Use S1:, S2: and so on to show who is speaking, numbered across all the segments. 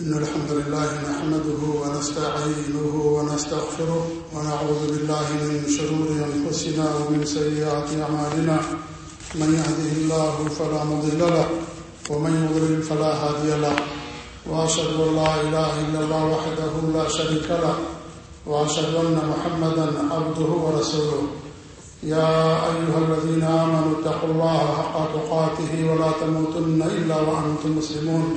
S1: إن الحمد لله نحمده ونستعينه ونستغفره ونعوذ بالله من شرور أنفسنا ومن سيئات أعمالنا. من يهده الله فلا مضل له ومن يضلل فلا هادي له. وأشهد أن لا إله إلا الله وحده لا شريك له. وأشهد أن محمدا عبده ورسوله. يا أيها الذين آمنوا اتقوا الله حق تقاته ولا تموتن إلا وأنتم مسلمون.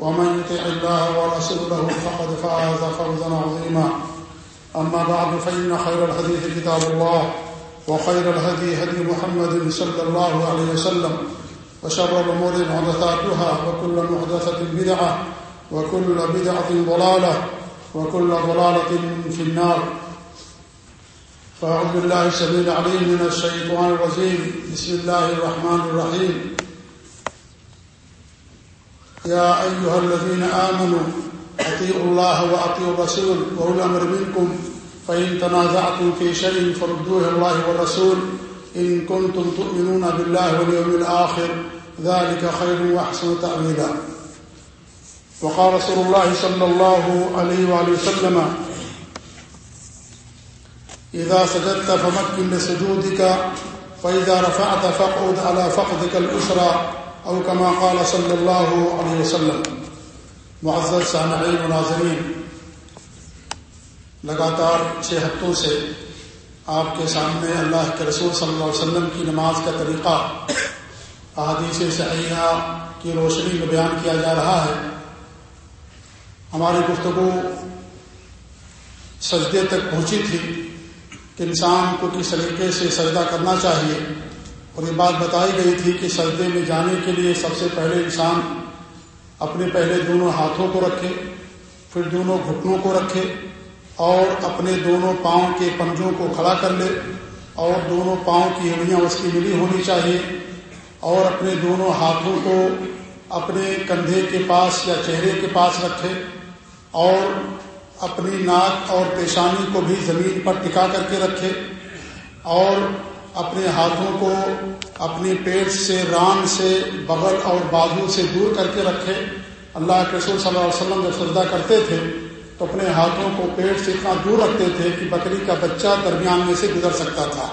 S1: ومن يطع الله ورسوله فقد فاز فوزا عظيما. أما بعد، فإن خير الحديث كتاب الله، وخير الهدي هدي محمد صلى الله عليه وسلم، وشر الأمور محدثاتها، وكل محدثة بدعة، وكل بدعة ضلالة، وكل ضلالة في النار. فأعوذ بالله السبيل العليم من الشيطان الرجيم. بسم الله الرحمن الرحيم. يا أيها الذين آمنوا، أطيعوا الله وأطيعوا الرسول وأولي الأمر منكم. فإن تنازعتم في شيء فردوه الله والرسول. إن كنتم تؤمنون بالله واليوم الآخر، ذلك خير وأحسن تأويلا. وقال رسول الله صلى الله عليه وآله وسلم، إذا سجدت فمكن لسجودك، فإذا رفعت فاقعد على فقدك الأسرى. او كما قال صلی اللہ علیہ وسلم. معزز، سامعین و ناظرین لگاتار چھ ہفتوں سے آپ کے سامنے اللہ کے رسول صلی اللہ علیہ وسلم کی نماز کا طریقہ، احادیث صحیحہ کی روشنی میں بیان کیا جا رہا ہے۔ ہماری گفتگو سجدے تک پہنچی تھی کہ انسان کو کس طریقے سے سجدہ کرنا چاہیے۔ اور یہ بات بتائی گئی تھی کہ سجدے میں جانے کے لیے سب سے پہلے انسان اپنے پہلے دونوں ہاتھوں کو رکھے، پھر دونوں گھٹنوں کو رکھے اور اپنے دونوں پاؤں کے پنجوں کو کھڑا کر لے اور دونوں پاؤں کی ہڈیاں اس کی ملی ہونی چاہیے اور اپنے دونوں ہاتھوں کو اپنے کندھے کے پاس یا چہرے کے پاس رکھے اور اپنی ناک اور پیشانی کو بھی زمین پر ٹکا کر کے رکھے اور اپنے ہاتھوں کو اپنی پیٹ سے، ران سے، بغل اور بازو سے دور کر کے رکھے۔ اللہ کے رسول صلی اللہ علیہ وسلم جب سجدہ کرتے تھے تو اپنے ہاتھوں کو پیٹ سے اتنا دور رکھتے تھے کہ بکری کا بچہ درمیان میں سے گزر سکتا تھا۔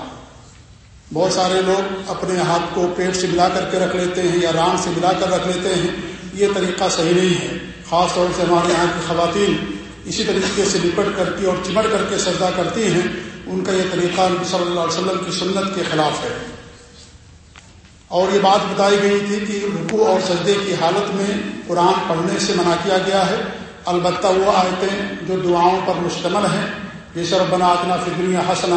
S1: بہت سارے لوگ اپنے ہاتھ کو پیٹ سے ملا کر کے رکھ لیتے ہیں یا ران سے ملا کر رکھ لیتے ہیں۔ یہ طریقہ صحیح نہیں ہے۔ خاص طور سے ہمارے یہاں کی خواتین اسی طریقے سے لپٹ کر کے اور چمٹ کر کے سجدہ کرتی ہیں۔ ان کا یہ طریقہ نبی صلی اللہ علیہ وسلم کی سنت کے خلاف ہے۔ اور یہ بات بتائی گئی تھی کہ رکو اور سجدے کی حالت میں قرآن پڑھنے سے منع کیا گیا ہے۔ البتہ وہ آیتیں جو دعاؤں پر مشتمل ہیں یہ بنا اتنا فکریہ ہنسنا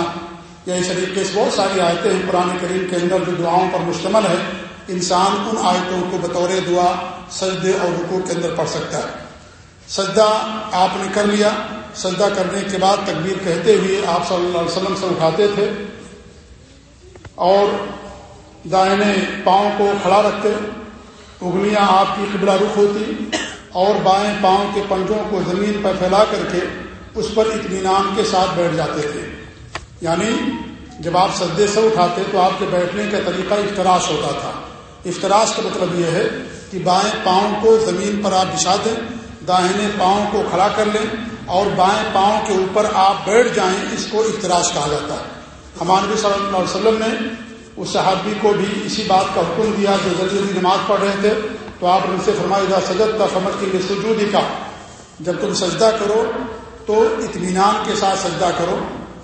S1: یا اس طریقے سے بہت ساری آیتیں ہیں قرآن کریم کے اندر جو دعاؤں پر مشتمل ہے انسان ان آیتوں کو بطور دعا، سجدے اور رکو کے اندر پڑھ سکتا ہے۔ سجدہ آپ نے کر لیا سجدہ کرنے کے بعد تکبیر کہتے ہوئے آپ صلی اللہ علیہ وسلم سے اٹھاتے تھے اور دائنے پاؤں کو کھڑا رکھتے، اگلیاں آپ کی قبلہ رخ ہوتی اور بائیں پاؤں کے پنجوں کو زمین پر پھیلا کر کے اس پر اطمینان کے ساتھ بیٹھ جاتے تھے۔ یعنی جب آپ سجدے سے اٹھاتے تو آپ کے بیٹھنے کا طریقہ افطراش ہوتا تھا۔ افطراش کا مطلب یہ ہے کہ بائیں پاؤں کو زمین پر آپ بچھا دیں داہنے پاؤں کو کھڑا کر لیں اور بائیں پاؤں کے اوپر آپ بیٹھ جائیں، اس کو افتراش کہا جاتا ہے۔ ہمارے نبی صلی اللہ علیہ وسلم نے اس صحابی کو بھی اسی بات کا حکم دیا جو جلدی جلدی نماز پڑھ رہے تھے، تو آپ نے ان سے فرمایا سجد کا فمر کے لیے سجودی کا۔ جب تم سجدہ کرو تو اطمینان کے ساتھ سجدہ کرو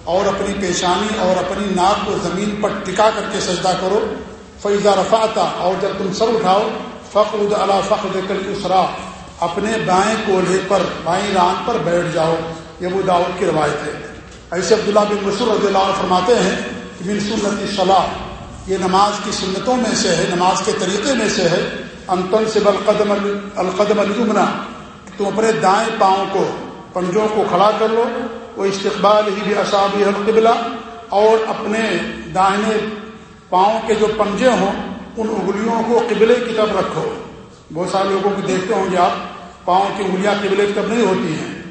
S1: اور اپنی پیشانی اور اپنی ناک کو زمین پر ٹکا کر کے سجدہ کرو۔ فیضا رفاتا اور جب تم سر اٹھاؤ فخر اللہ فخر کر اسرا اپنے بائیں کولہے پر، بائیں ران پر بیٹھ جاؤ، یہ وہ داؤد کی روایت ہے۔ ایسے عبداللہ بن مسور رضی اللہ عنہ فرماتے ہیں کہ من سنت صلاح، یہ نماز کی سنتوں میں سے ہے، نماز کے طریقے میں سے ہے۔ انتن سے القدم القدم المنا تم اپنے دائیں پاؤں کو، پنجوں کو کھڑا کر لو۔ وہ استقبال ہی بھی اصابی القبلہ اور اپنے دائنے پاؤں کے جو پنجے ہوں، ان انگلیوں کو قبلے کی طرف رکھو۔ بہت سارے لوگوں کو دیکھتے ہوں گے آپ، پاؤں کی انگلیاں قبلے کی طرف نہیں ہوتی ہیں۔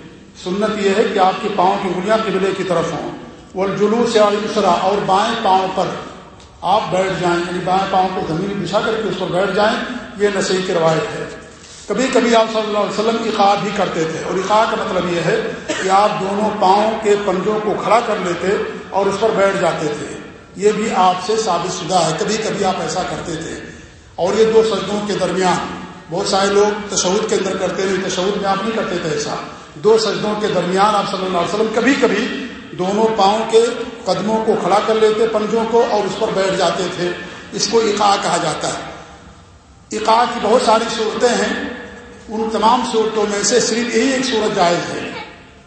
S1: سنت یہ ہے کہ آپ کے پاؤں کی انگلیاں قبلے کی طرف ہوں۔ وہ جلوس علیہ اور بائیں پاؤں پر آپ بیٹھ جائیں یعنی بائیں پاؤں کو زمین بچھا کر کے اس پر بیٹھ جائیں، یہ نسیح کی روایت ہے۔ کبھی کبھی آپ صلی اللہ علیہ وسلم اقاع بھی کرتے تھے، اور اقاع کا مطلب یہ ہے کہ آپ دونوں پاؤں کے پنجوں کو کھڑا کر لیتے اور اس پر بیٹھ جاتے تھے۔ یہ بھی آپ سے ثابت شدہ ہے۔ کبھی کبھی آپ ایسا کرتے تھے۔ اور یہ دو سجدوں کے درمیان بہت سارے لوگ تشود کے اندر کرتے تھے تشود میں آپ نہیں کرتے تھے ایسا۔ دو سجدوں کے درمیان آپ صلی اللہ علیہ وسلم کبھی کبھی دونوں پاؤں کے قدموں کو کھڑا کر لیتے پنجوں کو اور اس پر بیٹھ جاتے تھے۔ اس کو اقاع کہا جاتا ہے۔ اقاع کی بہت ساری صورتیں ہیں۔ ان تمام صورتوں میں سے صرف یہی ایک صورت جائز ہے۔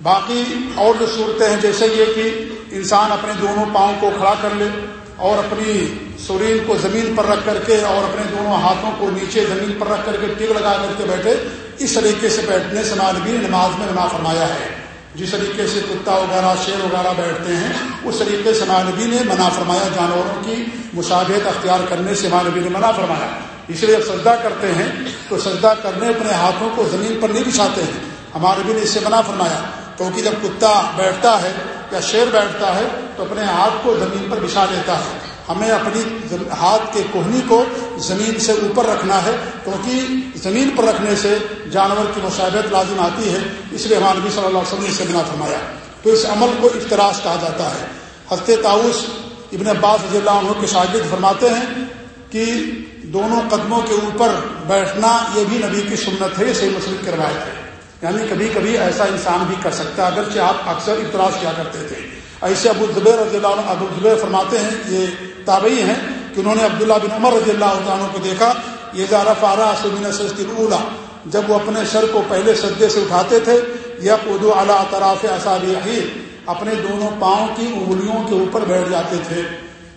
S1: باقی اور جو صورتیں ہیں، جیسے یہ کہ انسان اپنے دونوں پاؤں کو کھڑا کر لے اور اپنی سرین کو زمین پر رکھ کر کے اور اپنے دونوں ہاتھوں کو نیچے زمین پر رکھ کر کے ٹیک لگا کر کے بیٹھے۔ اس طریقے سے بیٹھنے سے نالبی نماز میں نما فرمایا ہے۔ جس طریقے سے کتا وغیرہ، شیر وغیرہ بیٹھتے ہیں، اس طریقے سے مانوی نے منع فرمایا، جانوروں کی مشابہت اختیار کرنے سے مانوی نے منع فرمایا۔ اس لیے جب سجدہ کرتے ہیں تو سجدہ کرنے اپنے ہاتھوں کو زمین پر نہیں بچھاتے ہیں۔ ہمارے بھی نے اس سے منع فرمایا۔ کیونکہ جب کتا بیٹھتا ہے یا شیر بیٹھتا ہے تو اپنے ہاتھ کو زمین پر بچھا دیتا ہے۔ ہمیں اپنی ہاتھ کے کوہنی کو زمین سے اوپر رکھنا ہے، کیونکہ زمین پر رکھنے سے جانور کی مشابت لازم آتی ہے، اس لیے ہمارے نبی صلی اللہ علیہ وسلم نے اسے بنا فرمایا۔ تو اس عمل کو افتراش کہا جاتا ہے۔ ہفتے تاؤس ابن عباس رضی اللہ عنہ کے شاگرد فرماتے ہیں کہ دونوں قدموں کے اوپر بیٹھنا یہ بھی نبی کی سنت ہے یہ صحیح مسلم کی روایت ہے۔ یعنی کبھی کبھی ایسا انسان بھی کر سکتا ہے، اگرچہ آپ اکثر اعتراض کیا کرتے تھے۔ ایسے ابو زبیر رضی اللہ عنہ، ابو زبیر فرماتے ہیں یہ تابعی ہیں کہ انہوں نے عبداللہ بن عمر رضی اللہ عنہ کو دیکھا، یہ زارہ فارا سمین سجد اولا جب وہ اپنے سر کو پہلے سجدے سے اٹھاتے تھے یا اردو اعلیٰ طراف اصاب اپنے دونوں پاؤں کی انگلیوں کے اوپر بیٹھ جاتے تھے۔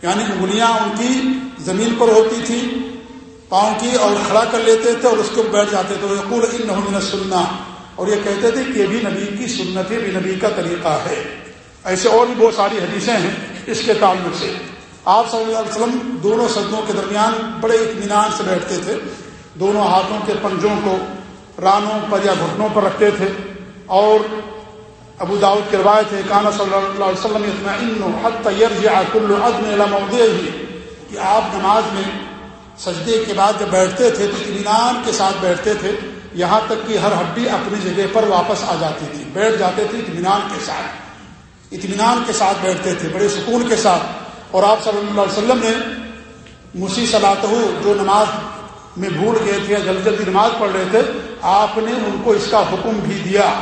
S1: یعنی انگلیاں ان کی زمین پر ہوتی تھی پاؤں کی اور کھڑا کر لیتے تھے اور اس کے اوپر بیٹھ جاتے تھے۔ یقول ان سننا اور یہ کہتے تھے کہ یہ بھی نبی کی سنت بھی نبی کا طریقہ ہے۔ ایسے اور بھی بہت ساری حدیثیں ہیں اس کے تعلق سے۔ آپ صلی اللہ علیہ وسلم دونوں سدوں کے درمیان بڑے اطمینان سے بیٹھتے تھے۔ دونوں ہاتھوں کے پنجوں کو رانوں پر یا گھٹنوں پر رکھتے تھے۔ اور ابو داود کی روایت ہے، کانا صلی اللہ علیہ وسلم کہ آپ نماز میں سجدے کے بعد جب بیٹھتے تھے تو اطمینان کے ساتھ بیٹھتے تھے۔ یہاں تک کہ ہر ہڈی اپنی جگہ پر واپس آ جاتی تھی۔ بیٹھ جاتے تھے اطمینان کے ساتھ۔ اطمینان کے ساتھ بیٹھتے تھے، بڑے سکون کے ساتھ۔ اور آپ صلی اللہ علیہ وسلم نے مسی صلاح جو نماز میں بھول گئے تھے یا جلدی جلدی نماز پڑھ رہے تھے، آپ نے ان کو اس کا حکم بھی دیا۔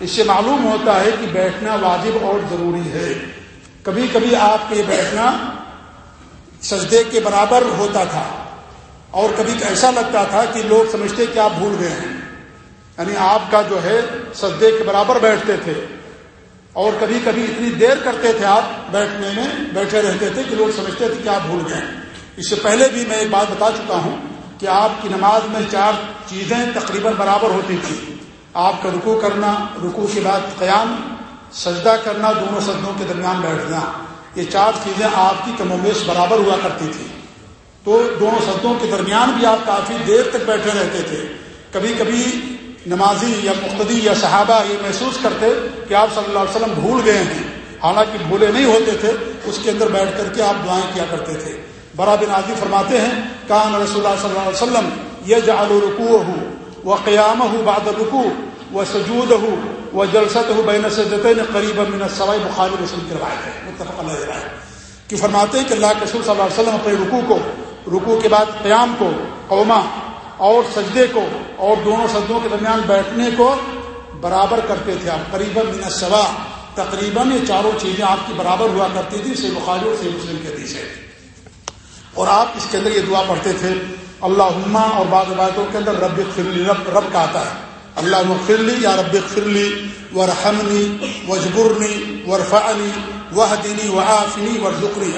S1: اس سے معلوم ہوتا ہے کہ بیٹھنا واجب اور ضروری ہے۔ کبھی کبھی آپ کے بیٹھنا سجدے کے برابر ہوتا تھا اور کبھی ایسا لگتا تھا کہ لوگ سمجھتے کہ آپ بھول گئے ہیں۔ یعنی آپ کا جو ہے سجدے کے برابر بیٹھتے تھے۔ اور کبھی کبھی اتنی دیر کرتے تھے آپ بیٹھنے میں، بیٹھے رہتے تھے کہ لوگ سمجھتے تھے کہ آپ بھول گئے۔ اس سے پہلے بھی میں ایک بات بتا چکا ہوں کہ آپ کی نماز میں چار چیزیں تقریباً برابر ہوتی تھی آپ کا رکو کرنا رکو کے بعد قیام، سجدہ کرنا، دونوں سجدوں کے درمیان بیٹھنا، یہ چار چیزیں آپ کی کم برابر ہوا کرتی تھی تو دونوں سجدوں کے درمیان بھی آپ کافی دیر تک بیٹھے رہتے تھے۔ کبھی کبھی نمازی یا مقتدی یا صحابہ یہ محسوس کرتے کہ آپ صلی اللہ علیہ وسلم بھول گئے ہیں۔ حالانکہ بھولے نہیں ہوتے تھے، اس کے اندر بیٹھ کر کے آپ دعائیں کیا کرتے تھے۔ برا بن عادی فرماتے ہیں، کان رسول اللہ صلی اللہ علیہ وسلم یہ جعل رکو ہو وہ قیام ہو باد رکو وہ سجود ہو وہ جلسط ہو بین سجدین قریب من سوائی بخاری رسول کی روایت ہے۔ متفق کہ فرماتے ہیں کہ اللہ کے رسول صلی اللہ علیہ وسلم اپنے رکوع کو، رکوع کے بعد قیام کو قوما اور سجدے کو اور دونوں سجدوں کے درمیان بیٹھنے کو برابر کرتے تھے آپ قریب من سوا تقریباً یہ چاروں چیزیں آپ کی برابر ہوا کرتی تھی سے بخاری اور سے مسلم کے حدیث ہے اور آپ اس کے اندر یہ دعا پڑھتے تھے اللہ اور بعض روایتوں کے اندر رب فرلی رب رب کا آتا ہے۔ اللہ فرلی یا رب فرلی ورحمنی وجبرنی ورفعنی وہ دینی و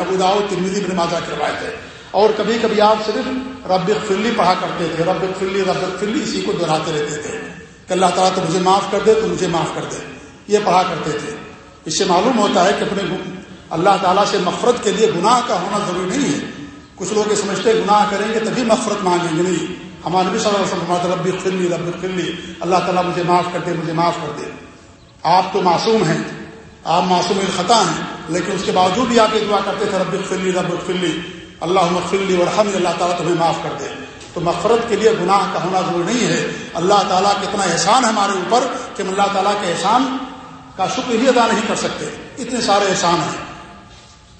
S1: ابو داؤ ترمیدی بن ماجہ کی روایت ہے۔ اور کبھی کبھی آپ صرف رب فلی پڑھا کرتے تھے، رب فلی رب فلی اسی کو دہراتے رہتے تھے کہ اللہ تعالیٰ تو مجھے معاف کر دے، تو مجھے معاف کر دے، یہ پڑھا کرتے تھے۔ اس سے معلوم ہوتا ہے کہ اپنے اللہ تعالیٰ سے مفرت کے لیے گناہ کا ہونا ضروری نہیں ہے۔ کچھ لوگ یہ سمجھتے گناہ کریں گے تبھی مفرت مانگیں گے، نہیں۔ ہمارے نبی صلی اللہ علیہ وسلم ربی خلی رب خلی اللہ تعالیٰ مجھے معاف کر دے، مجھے معاف کر دے۔ آپ تو معصوم ہیں، آپ معصوم الخطا ہیں، لیکن اس کے باوجود بھی آپ یہ دعا کرتے تھے، رب فلی رب فلی اللہ مفلی اور اللہ تعالیٰ تمہیں معاف کر دے۔ تو مفرت کے لیے گناہ کا ہونا ضروری نہیں ہے۔ اللہ تعالیٰ کا اتنا احسان ہے ہمارے اوپر کہ ہم اللہ تعالیٰ کے احسان کا شکر ہی ادا نہیں کر سکتے۔ اتنے سارے احسان ہیں۔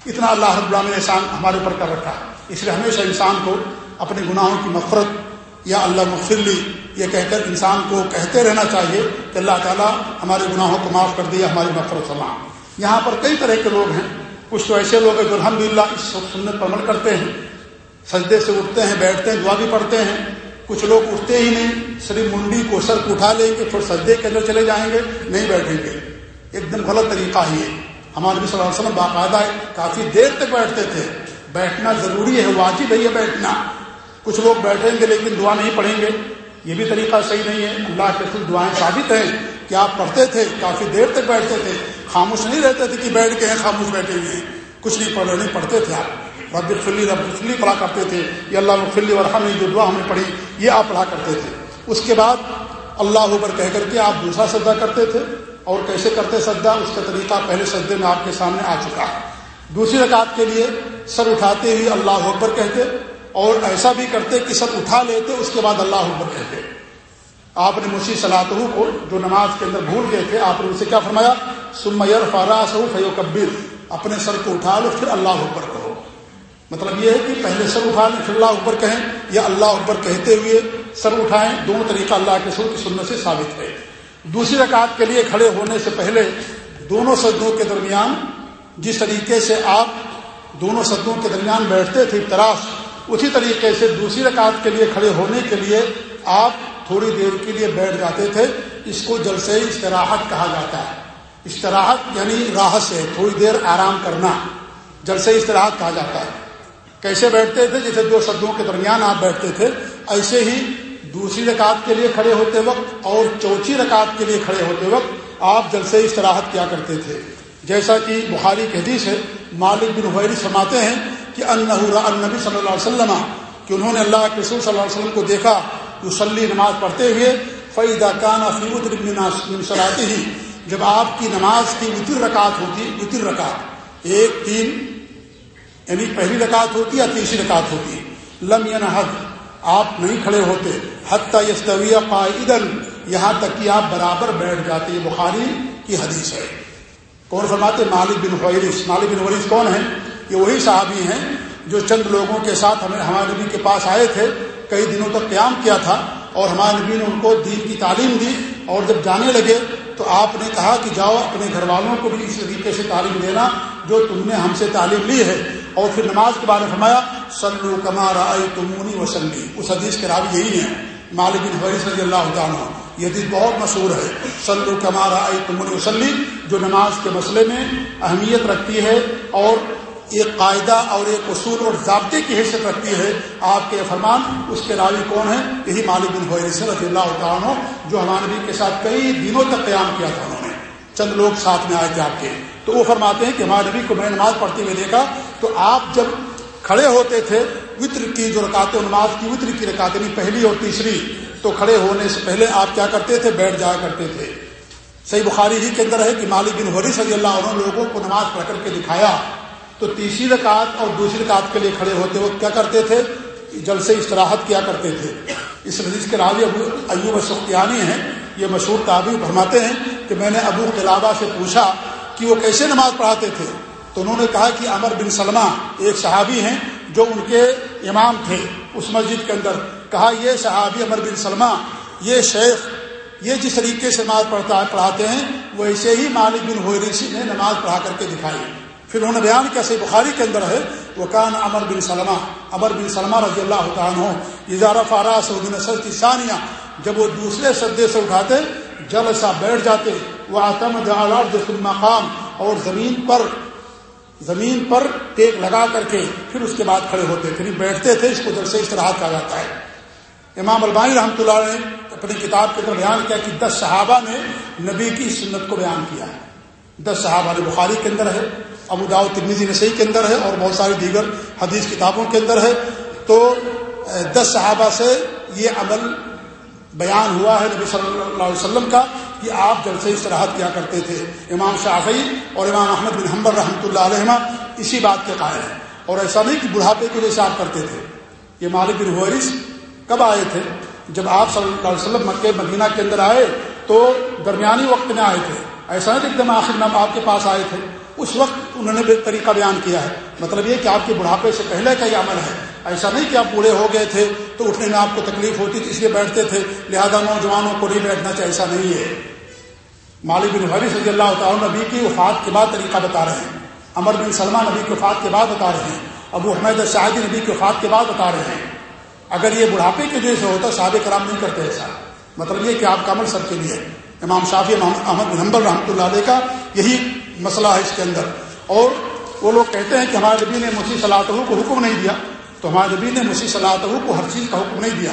S1: اتنا اللہ رب اللہ نے احسان ہمارے اوپر کر رکھا۔ ہے اس لیے ہمیشہ انسان کو اپنے گناہوں کی مفرت یا اللہ مفلی یہ کہہ کر انسان کو کہتے رہنا چاہیے کہ اللہ تعالیٰ ہمارے گناہوں کو معاف کر دیا ہماری مفرت سلام یہاں پر کئی طرح کے لوگ ہیں۔ کچھ تو ایسے لوگ ہیں جو الحمد للہ اس سنت پر عمل کرتے ہیں، سجدے سے اٹھتے ہیں، بیٹھتے ہیں، دعا بھی پڑھتے ہیں۔ کچھ لوگ اٹھتے ہی نہیں، صرف منڈی کو سر کو اٹھا لیں گے، پھر سجدے کے اندر چلے جائیں گے، نہیں بیٹھیں گے۔ ایک دم غلط طریقہ ہی ہے۔ ہمارے نبی صلی اللہ علیہ وسلم باقاعدہ کافی دیر تک بیٹھتے تھے۔ بیٹھنا ضروری ہے، واجب ہے بیٹھنا۔ کچھ لوگ بیٹھیں گے لیکن دعا نہیں پڑھیں گے۔ یہ بھی طریقہ صحیح نہیں ہے۔ اللہ کے دعائیں ثابت ہیں۔ کہ آپ پڑھتے تھے، کافی دیر تک بیٹھتے تھے، خاموش نہیں رہتے تھے کہ بیٹھ کے ہیں، خاموش بیٹھے ہوئے ہیں۔ کچھ نہیں پڑھ نہیں پڑھتے تھے آپ۔ رب فلی رب فلی پڑھا کرتے تھے۔ یہ اللہ فلی اور ہم جو دعا ہم نے پڑھی، یہ آپ پڑھا کرتے تھے۔ اس کے بعد اللہ اوپر کہہ کر کے آپ دوسرا سدا کرتے تھے۔ اور کیسے کرتے سدا اس کا طریقہ پہلے سجدے میں آپ کے سامنے آ چکا ہے۔ دوسری رکعت کے لیے سر اٹھاتے ہوئے اللہ اکبر کہتے اور ایسا بھی کرتے کہ سر اٹھا لیتے، اس کے بعد اللہ اکبر کہتے آپ نے مسی صلاح کو جو نماز کے اندر بھول گئے تھے، آپ نے اسے کیا فرمایا؟ سمیر فارا سو فیو کبیر اپنے سر کو اٹھا لو، پھر اللہ اکبر کرو مطلب یہ ہے کہ پہلے سر اٹھا لیں، پھر اللہ اکبر کہیں، یا اللہ اکبر کہتے ہوئے سر اٹھائیں۔ دونوں طریقہ اللہ کے سر کی سننے سے ثابت ہے۔ دوسری رکعت کے لیے کھڑے ہونے سے پہلے دونوں سدوں کے درمیان جس طریقے سے آپ دونوں سدوں کے درمیان بیٹھتے تھے تراش اسی طریقے سے دوسری رکعت کے لیے کھڑے ہونے کے لیے آپ تھوڑی دیر کے لیے بیٹھ جاتے تھے، اس کو جلسے استراحت کہا جاتا ہے۔ استراحت یعنی راحت سے تھوڑی دیر آرام کرنا جلسے استراحت کہا جاتا ہے۔ کیسے بیٹھتے تھے؟ جیسے دو شدوں کے درمیان آپ بیٹھتے تھے، ایسے ہی دوسری رکعت کے لیے کھڑے ہوتے وقت اور چوتھی رکعت کے لیے کھڑے ہوتے وقت آپ جلسے استراحت کیا کرتے تھے۔ جیسا کہ بخاری کے حدیث ہے، مالک بن حویری فرماتے ہیں کہ النبی صلی اللہ علیہ وسلم، کہ انہوں نے اللہ کے رسول صلی اللہ علیہ وسلم کو دیکھا یوسلی نماز پڑھتے ہوئے فعیدہ کان فیمت صلاحی ہی جب آپ کی نماز کی وطر رکعت ہوتی وطر رکعت، ایک، تین یعنی پہلی رکعت ہوتی یا تیسری رکعت ہوتی؟ لم حد آپ نہیں کھڑے ہوتے، حتیٰ یستویہ قائدن یہاں تک کہ آپ برابر بیٹھ جاتے۔ یہ بخاری کی حدیث ہے۔ کون فرماتے؟ مالک بن فیرس مالک بن ورث کون ہیں؟ یہ وہی صحابی ہیں جو چند لوگوں کے ساتھ ہمیں ہمارے نبی کے پاس آئے تھے۔ کئی دنوں تک قیام کیا تھا اور ہمارے نبی نے ان کو دین کی تعلیم دی اور جب جانے لگے تو آپ نے کہا کہ جاؤ اپنے گھر والوں کو بھی اس طریقے سے تعلیم دینا جو تم نے ہم سے تعلیم لی ہے۔ اور پھر نماز کے بارے میں فرمایا سلو کمار آئی تمونی وسلی اس حدیث کے راوی یہی ہیں۔ مالک بن حویث رضی اللہ عنہ۔ یہ حدیث بہت مشہور ہے۔ سلو کمار آئی تمونی وسلی جو نماز کے مسئلے میں اہمیت رکھتی ہے اور ایک قاعدہ اور ایک اصول اور ضابطے کی حیثیت رکھتی ہے۔ آپ کے فرمان، اس کے راوی کون ہیں؟ یہی مالک بن حویث رضی اللہ عنہ، جو ہمارے نبی کے ساتھ کئی دنوں تک قیام کیا تھا انہوں نے۔ چند لوگ ساتھ میں آئے تھے آپ کے۔ تو وہ فرماتے ہیں کہ ہمارے نبی کو میں نماز پڑھتے ہوئے دیکھا، تو آپ جب کھڑے ہوتے تھے وطر کی جو رکاتے نماز کی وطر کی رکاتے پہلی اور تیسری، تو کھڑے ہونے سے پہلے آپ کیا کرتے تھے؟ بیٹھ جایا کرتے تھے۔ صحیح بخاری ہی کے اندر ہے کہ مالک بن حریث صلی اللہ عنہ لوگوں کو نماز پڑھ کر کے دکھایا۔ تو تیسری رکعت اور دوسری رکعت کے لیے کھڑے ہوتے وقت کیا کرتے تھے؟ جل سے استراحت کیا کرتے تھے۔ اس حدیث کے راوی ابو ایوب سختیانی ہیں، یہ مشہور تعبیر فرماتے ہیں کہ میں نے ابو قلابہ سے پوچھا کہ وہ کیسے نماز پڑھاتے تھے؟ تو انہوں نے کہا کہ امر بن سلمہ ایک صحابی ہیں جو ان کے امام تھے اس مسجد کے اندر۔ کہا، یہ صحابی امر بن سلمہ، یہ شیخ، یہ جس طریقے سے نماز پڑھتا پڑھاتے ہیں وہ ایسے ہی مالک بن ہوریسی نے نماز پڑھا کر کے دکھائی۔ پھر انہوں نے بیان کیا، صحیح بخاری کے اندر ہے وہ کان امر بن سلمہ امر بن سلمہ رضی اللہ عنہ اظہار فارا سعودین سلطی ثانیہ جب وہ دوسرے سدے سے اٹھاتے جل سا بیٹھ جاتے وہ آتم مقام اور زمین پر زمین پر ٹیک لگا کر کے پھر اس کے بعد کھڑے ہوتے پھر بیٹھتے تھے، اس کو جل سے اس طرح کہا جاتا ہے۔ امام البانی رحمۃ اللہ نے اپنی کتاب کے اندر بیان کیا کہ دس صحابہ نے نبی کی سنت کو بیان کیا ہے۔ دس صحابہ نے بخاری کے اندر ہے۔ ابو داؤ ترمیزی نسائی کے اندر ہے اور بہت ساری دیگر حدیث کتابوں کے اندر ہے۔ تو دس صحابہ سے یہ عمل بیان ہوا ہے نبی صلی اللہ علیہ وسلم کا کہ آپ جلسے استراحت کیا کرتے تھے۔ امام شافعی اور امام احمد بن حمبر رحمۃ اللہ علیہ اسی بات کے قائل ہیں۔ اور ایسا نہیں کہ بڑھاپے کے لیے آپ کرتے تھے۔ یہ مالک بن حویرس کب آئے تھے؟ جب آپ صلی اللہ علیہ وسلم مکہ مدینہ کے اندر آئے تو درمیانی وقت میں آئے تھے۔ ایسا نہیں ایک دم آخر میں آپ کے پاس آئے تھے۔ اس وقت انہوں نے طریقہ بیان کیا ہے۔ مطلب یہ کہ آپ کے بڑھاپے سے پہلے کا یہ عمل ہے۔ ایسا نہیں کہ آپ بوڑھے ہو گئے تھے تو اٹھنے میں آپ کو تکلیف ہوتی تھی، اس لیے بیٹھتے تھے۔ لہذا نوجوانوں کو نہیں بیٹھنا چاہیے، ایسا نہیں ہے۔ مالک بن حری صلی اللہ تعالیٰ نبی کی وفات کے بعد طریقہ بتا رہے ہیں۔ امر بن سلمان نبی کی وفات کے بعد بتا رہے ہیں۔ ابو حمید شاہدی نبی کی وفات کے بعد بتا رہے ہیں۔ اگر یہ بڑھاپے کی وجہ سے ہوتا، صحابہ کرام نہیں کرتے ایسا۔ مطلب یہ کہ آپ کا عمل سب کے لیے۔ امام شافی احمد بن نمبر رحمۃ اللہ علیہ کا یہی مسئلہ ہے اس کے اندر۔ اور وہ لوگ کہتے ہیں کہ ہمارے نبی نے مسیح صلاح کو حکم نہیں دیا، تو ہمارے نبی نے مسیح صلاح کو ہر چیز کا حکم نہیں دیا۔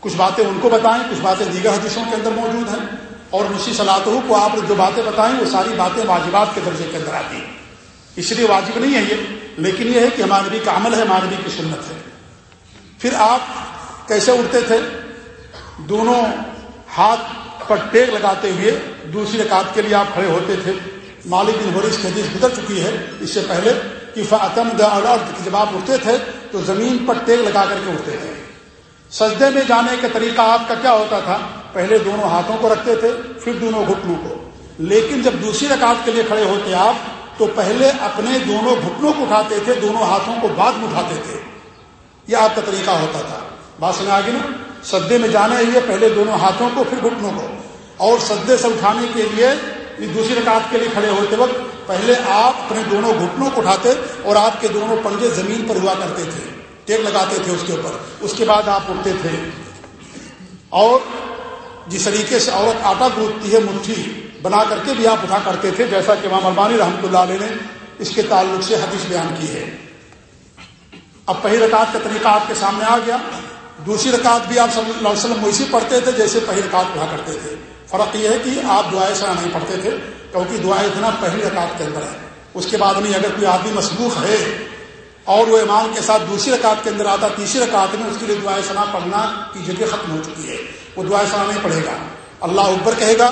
S1: کچھ باتیں ان کو بتائیں، کچھ باتیں دیگر حدیثوں کے اندر موجود ہیں۔ اور مسیح صلاح کو آپ نے جو باتیں بتائیں، وہ ساری باتیں واجبات کے درجے کے اندر آتی ہیں۔ اس لیے واجب نہیں ہے یہ، لیکن یہ ہے کہ ہمارے نبی کا عمل ہے، ہمارے نبی کی سنت ہے۔ پھر آپ کیسے اٹھتے تھے؟ دونوں ہاتھ پر ٹیک لگاتے ہوئے دوسری رکعت کے لیے آپ کھڑے ہوتے تھے۔ مالک بن حریث کی حدیث گزر چکی ہے۔ اس سے پہلے کہ فاطم جب آپ اٹھتے تھے تو زمین پر ٹیک لگا کر کے اٹھتے تھے۔ سجدے میں جانے کا طریقہ آپ کا کیا ہوتا تھا؟ پہلے دونوں ہاتھوں کو رکھتے تھے، پھر دونوں گھٹنوں کو۔ لیکن جب دوسری رکعت کے لیے کھڑے ہوتے آپ، تو پہلے اپنے دونوں گھٹنوں کو اٹھاتے تھے، دونوں ہاتھوں کو بعد میں اٹھاتے تھے۔ یہ آپ کا طریقہ ہوتا تھا۔ بات سمجھ آگے نا؟ سدے میں جانے لیے پہلے دونوں ہاتھوں کو، پھر گھٹنوں کو۔ اور سدے سے اٹھانے کے لیے دوسری رکعت کے لیے کھڑے ہوتے وقت پہلے آپ اپنے دونوں گھٹنوں کو اٹھاتے اور آپ کے دونوں پنجے زمین پر ہوا کرتے تھے، ٹیک لگاتے تھے اس کے اوپر۔ اس کے بعد آپ اٹھتے تھے۔ اور جس طریقے سے عورت آٹا گوندتی ہے، مٹھی بنا کر کے بھی آپ اٹھا کرتے تھے، جیسا کہ امام البانی رحمۃ اللہ علیہ نے اس کے تعلق سے حدیث بیان کی ہے۔ اب پہلی رکعت کا طریقہ آپ کے سامنے آ گیا۔ دوسری رکعت بھی آپ صلی اللہ علیہ وسلم ویسی پڑھتے تھے جیسے پہلی رکعت پڑھا کرتے تھے۔ فرق یہ ہے کہ آپ دعائیں سنا نہیں پڑھتے تھے، کیونکہ دعائیں اتنا پہلی رکعت کے اندر ہے۔ اس کے بعد نہیں، اگر کوئی آدمی مصروف ہے اور وہ امام کے ساتھ دوسری رکعت کے اندر آتا، تیسری رکعت میں اس کے لیے دعائیں سنا پڑھنا کی جگہ ختم ہو چکی ہے۔ وہ دعائیں سنا نہیں پڑھے گا۔ اللہ اکبر کہے گا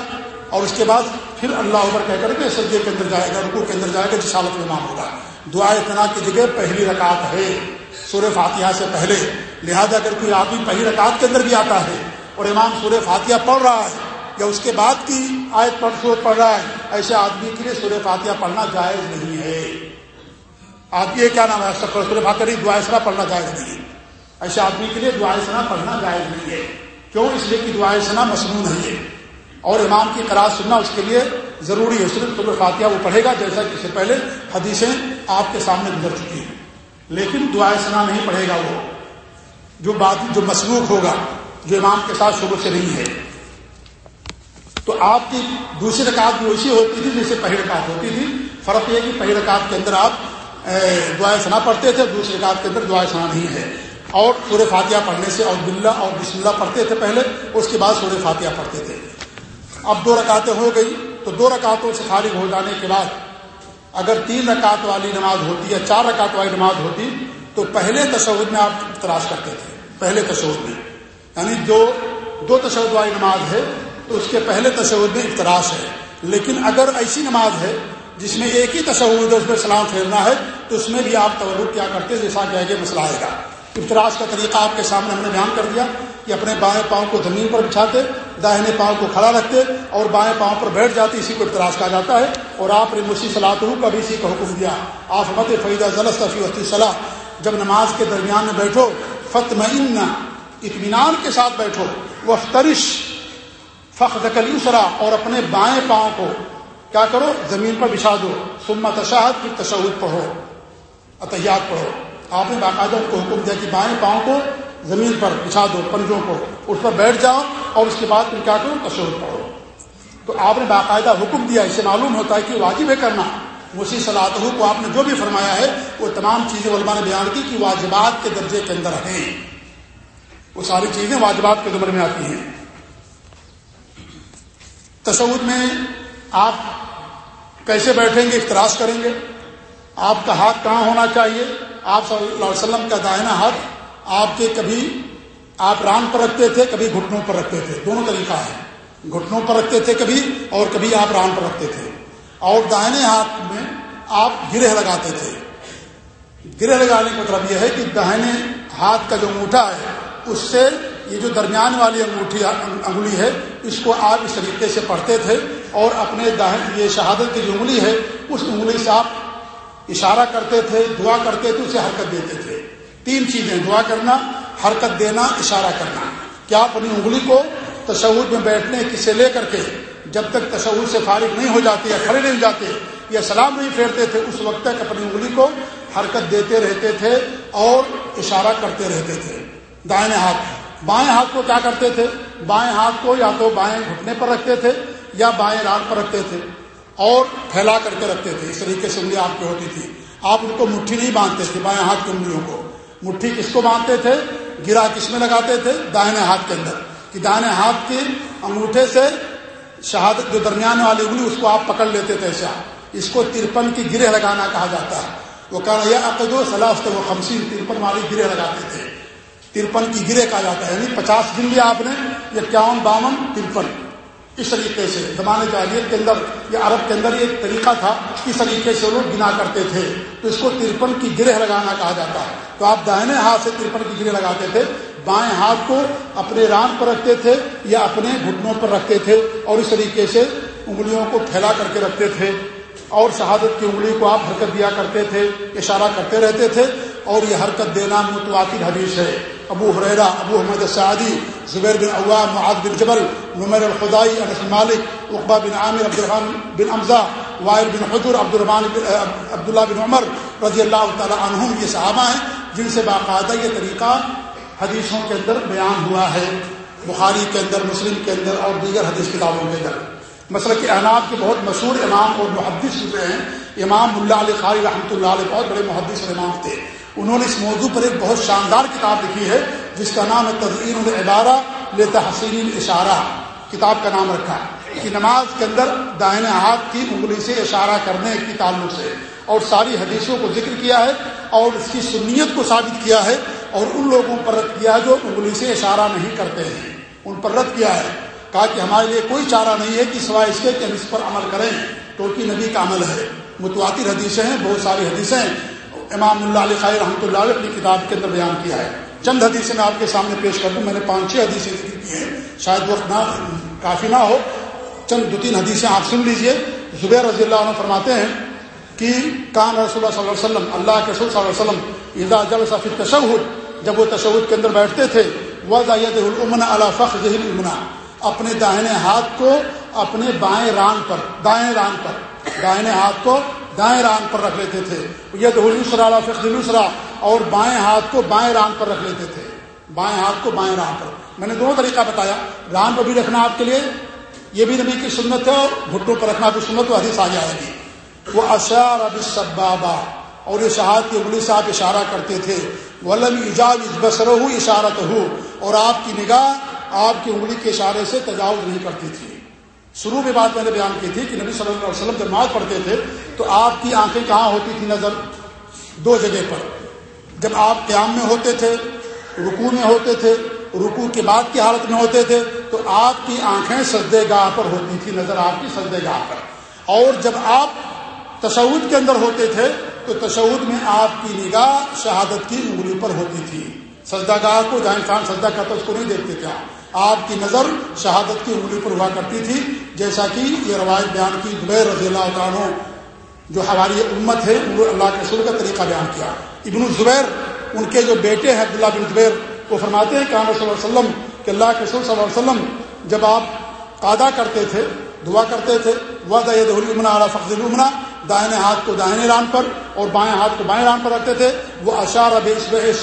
S1: اور اس کے بعد پھر اللہ عمر کہہ کر کے سجدے کے اندر جائے گا رکو کے اندر جائے گا، جس حالت میں امام ہوگا۔ دعا اتنا کی جگہ پہلی رکعت ہے۔ سورہ فاتحہ سے پہلے۔ لہذا اگر کوئی آدمی پہلی رکعت کے اندر بھی آتا ہے اور امام سورہ فاتحہ پڑھ رہا ہے یا اس کے بعد کی آیت پڑھ سور پڑھ رہا ہے، ایسے آدمی کے لیے سورہ فاتحہ پڑھنا جائز نہیں ہے۔ آدمی کیا نام ہے؟ سورہ فاتحہ دعا سنا پڑھنا جائز نہیں ہے۔ ایسے آدمی کے لیے دعا پڑھنا جائز نہیں ہے۔ کیوں؟ اس لیے کہ دعائیں سنا مصنوع نہیں ہے۔ اور امام کی قرآن سننا اس کے لیے ضروری ہے، صرف تو فاتحہ وہ پڑھے گا جیسا کہ اس سے پہلے حدیثیں آپ کے سامنے گزر چکی ہیں۔ لیکن دعائیں سنا نہیں پڑھے گا وہ، جو بات جو مسلوق ہوگا، جو امام کے ساتھ شروع سے نہیں ہے۔ تو آپ کی دوسری رکعت بھی ویسی ہوتی تھی جیسے پہلی رکعت ہوتی تھی۔ فرق یہ کہ پہلی رکعت کے اندر آپ دعائیں سنا پڑھتے تھے، دوسری رکعت کے اندر دعائیں سنا نہیں ہے۔ اور سورہ فاتحہ پڑھنے سے اور بلّہ اور بسم اللہ پڑھتے تھے پہلے، اس کے بعد سورہ فاتحہ پڑھتے تھے۔ اب دو رکعتیں ہو گئی، تو دو رکعتوں سے فارغ ہو جانے کے بعد اگر تین رکعت والی نماز ہوتی یا چار رکعت والی نماز ہوتی، تو پہلے تشود میں آپ تلاش کرتے تھے۔ پہلے تشود میں۔ یعنی جو، دو تشود والی نماز ہے تو اس کے پہلے تشود میں افتراش ہے۔ لیکن اگر ایسی نماز ہے جس میں ایک ہی تشود ہے، اس میں سلام پھیرنا ہے، تو اس میں بھی آپ تورک کیا کرتے جیسا کہ آگے مسئلہ آئے گا۔ افتراش کا طریقہ آپ کے سامنے ہم نے بیان کر دیا کہ اپنے بائیں پاؤں کو زمین پر بچھاتے داہنے پاؤں کو کھڑا رکھتے اور بائیں پاؤں پر بیٹھ جاتے، اسی کو افتراش کہا جاتا ہے۔ اور آپ نے مسی صلاح کا بھی اسی کا حکم دیا۔ آپ مت فیدہ ضلع وسطی صلاح جب نماز کے درمیان میں بیٹھو فتم اطمینان کے ساتھ بیٹھو وہ اخترش فخر اور اپنے بائیں پاؤں کو، کیا کرو؟ زمین پر بچھا دو۔ سمت تشاہد کی تشہد پڑھو اتحیات پڑھو۔ آپ نے باقاعدہ کو حکم دیا کہ بائیں پاؤں کو زمین پر بچھا دو، پنجوں کو۔ اس پر بیٹھ جاؤ، اور اس کے بعد تم کیا کرو؟ تشہد پڑھو۔ تو آپ نے باقاعدہ حکم دیا، اسے معلوم ہوتا ہے کہ واجب ہے کرنا۔ اسی صلاح کو آپ نے جو بھی فرمایا ہے، وہ تمام چیزیں علماء نے بیان کی کہ واجبات کے درجے کے اندر ہیں۔ وہ ساری چیزیں واجبات کے زمرے میں آتی ہیں۔ تصور میں آپ کیسے بیٹھیں گے اختراش کریں گے؟ آپ کا ہاتھ کہاں ہونا چاہیے؟ آپ صلی اللہ علیہ وسلم کا دائنا ہاتھ آپ کے کبھی آپ ران پر رکھتے تھے، کبھی گھٹنوں پر رکھتے تھے۔ دونوں طریقہ ہے گھٹنوں پر رکھتے تھے کبھی اور کبھی آپ ران پر رکھتے تھے۔ اور دائنے ہاتھ میں آپ گرہ لگاتے تھے۔ گرہ لگانے کا مطلب یہ ہے کہ دہنے ہاتھ کا جو انگوٹھا ہے، اس سے یہ جو درمیان والی انگوٹھی انگلی ہے، اس کو آپ اس طریقے سے پڑھتے تھے اور اپنے یہ شہادت کی جو انگلی ہے، اس انگلی سے آپ اشارہ کرتے تھے، دعا کرتے تھے، اسے حرکت دیتے تھے۔ تین چیزیں، دعا کرنا، حرکت دینا، اشارہ کرنا۔ کیا اپنی انگلی کو تصور میں بیٹھنے سے لے کر کے جب تک تصور سے فارغ نہیں ہو جاتے یا کھڑے نہیں جاتے یا سلام نہیں پھیرتے تھے، اس وقت تک اپنی انگلی کو حرکت دیتے رہتے تھے اور اشارہ کرتے رہتے تھے۔ دائیں ہاتھ۔ بائیں ہاتھ کو کیا کرتے تھے؟ بائیں ہاتھ کو یا تو بائیں گھٹنے پر رکھتے تھے یا بائیں رات پر رکھتے تھے اور پھیلا کر کے رکھتے تھے۔ اس طریقے سے انگلی آپ کی ہوتی تھی آپ ان کو مٹھی نہیں باندھتے تھے، بائیں ہاتھ کی انگلیوں کو۔ مٹھی کس کو باندھتے تھے؟ گرا کس میں لگاتے تھے؟ دائیں ہاتھ کے اندر۔ کہ دائیں ہاتھ کی انگوٹھے سے شہادت جو درمیان والی انگلی، اس کو آپ پکڑ لیتے تھے ایسا۔ اس کو ترپن کی گرہ لگانا کہا جاتا ہے۔ وہ کہا یہ عقد و صلاح وہ خمسین، ترپن والی گرہ لگاتے تھے۔ ترپن کی گرے کہا جاتا ہے یعنی پچاس دن لیا آپ نے یہ اکیاون باون ترپن اس طریقے سے زمانے جاہلیت کے اندر یا عرب کے اندر یہ طریقہ تھا، اس طریقے سے لوگ گنا کرتے تھے۔ تو اس کو ترپن کی گرہ لگانا کہا جاتا ہے۔ تو آپ دائنے ہاتھ سے ترپن کی گرہ لگاتے تھے، بائیں ہاتھ کو اپنے ران پر رکھتے تھے یا اپنے گھٹنوں پر رکھتے تھے اور اس طریقے سے انگلیوں کو پھیلا کر کے رکھتے تھے۔ اور شہادت کی انگلی کو آپ حرکت دیا کرتے تھے، اشارہ کرتے رہتے تھے، اور یہ حرکت دینا متواتر حدیث ہے۔ ابو حریرا ابو احمد سعدی، زبیر بن عوام معاد بن جبل، نمیر الخدائی، انس مالک اقبا بن عامر عبد الرحمان بن امزا وائر بن حجر عبد الرحمان عبداللہ بن عمر رضی اللہ تعالیٰ عنہم یہ صحابہ ہیں، جن سے باقاعدہ یہ طریقہ حدیثوں کے اندر بیان ہوا ہے۔ بخاری کے اندر، مسلم کے اندر اور دیگر حدیث کتابوں کے اندر۔ مثلا کہ احناب کے بہت مشہور امام اور محدث ہوئے ہیں، امام اللہ علیہ خاری رحمۃ اللہ علیہ بہت بڑے محدث اور امام تھے۔ انہوں نے اس موضوع پر ایک بہت شاندار کتاب لکھی ہے، جس کا نام ہے تزئین العبارہ لے تحسین الاشارہ۔ کتاب کا نام رکھا کہ نماز کے اندر دائیں ہاتھ کی انگلی سے اشارہ کرنے کی تعلق سے۔ اور ساری حدیثوں کو ذکر کیا ہے اور اس کی سنیت کو ثابت کیا ہے اور ان لوگوں پر رد کیا جو انگلی سے اشارہ نہیں کرتے ہیں۔ ان پر رد کیا ہے۔ کہا کہ ہمارے لیے کوئی چارہ نہیں ہے کہ سوائے اس کے کہ ہم اس پر عمل کریں، کیونکہ نبی کا عمل ہے۔ متواتر حدیثیں ہیں، بہت ساری حدیثیں۔ امام اللہ علیہ خیر رحمۃ اللہ علیہ اپنی کتاب کے اندر بیان کیا ہے۔ چند حدیثیں میں آپ کے سامنے پیش کر دوں، میں نے پانچ چھ حدیثیں ذکر کی ہیں۔ شاید وقت نہ، کافی نہ ہو۔ چند دو تین حدیثیں آپ سن لیجیے۔ زبیر رضی اللہ عنہ فرماتے ہیں کہ کان رسول اللہ صلی اللہ علیہ وسلم، اللہ کے رسول صلی اللہ علیہ وسلم ادا جب صفی تشہد جب وہ تشہد کے اندر بیٹھتے تھے وہ زید اللہ فخر ذہل المنا اپنے داہنے ہاتھ کو اپنے بائیں ران پر، دائیں ران پر۔ دائیں ہاتھ کو دائیں ران پر رکھ لیتے تھے۔ یہ دوسرا فخر اور بائیں ہاتھ کو بائیں ران پر رکھ لیتے تھے۔ بائیں ہاتھ کو بائیں ران پر۔ میں نے دونوں طریقہ بتایا۔ ران پر بھی رکھنا آپ کے لیے، یہ بھی نبی کی سنت ہے اور گھٹوں پر رکھنا بھی سنت حدیث آ جائے گی۔ وہ اشار اب سبابا اور یہ شہاد کی انگلی سے آپ اشارہ کرتے تھے۔ ولم ایجاب بسر ہو اشارت ہو اور آپ کی نگاہ آپ کی انگلی کے اشارے سے تجاوز نہیں کرتی تھی۔ شروع میں بات میں نے بیان کی تھی کہ نبی صلی اللہ علیہ وسلم جب نماز پڑھتے تھے تو آپ کی آنکھیں کہاں ہوتی تھی نظر؟ دو جگہ پر۔ جب آپ قیام میں ہوتے تھے رکو میں ہوتے تھے رکو کے بعد کی حالت میں ہوتے تھے، تو آپ کی آنکھیں سجدے گاہ پر ہوتی تھی نظر آپ کی سجدے گاہ پر۔ اور جب آپ تشود کے اندر ہوتے تھے، تو تشود میں آپ کی نگاہ شہادت کی انگلی پر ہوتی تھی۔ سجدہ گاہ کو جہاں انسان سجدہ کرتا اس کو نہیں دیکھتے تھے آپ آپ کی نظر شہادت کی انگلی پر ہوا کرتی تھی، جیسا کہ یہ روایت بیان کی زبیر رضی اللہ عنہ جو ہماری امت ہے انہوں نے اللہ کے رسول کا طریقہ بیان کیا۔ ابن الزبیر ان کے جو بیٹے ہیں عبداللہ بن زبیر، وہ فرماتے ہیں کہ صلی اللہ علیہ وسلم کہ اللہ کے رسول صلی اللہ علیہ وسلم جب آپ قادہ کرتے تھے، دعا کرتے تھے وہ دہمنا اعلیٰ فخر المنا دائیں ہاتھ کو دائیں ران پر اور بائیں ہاتھ کو بائیں ران پر رکھتے تھے، وہ اشار اب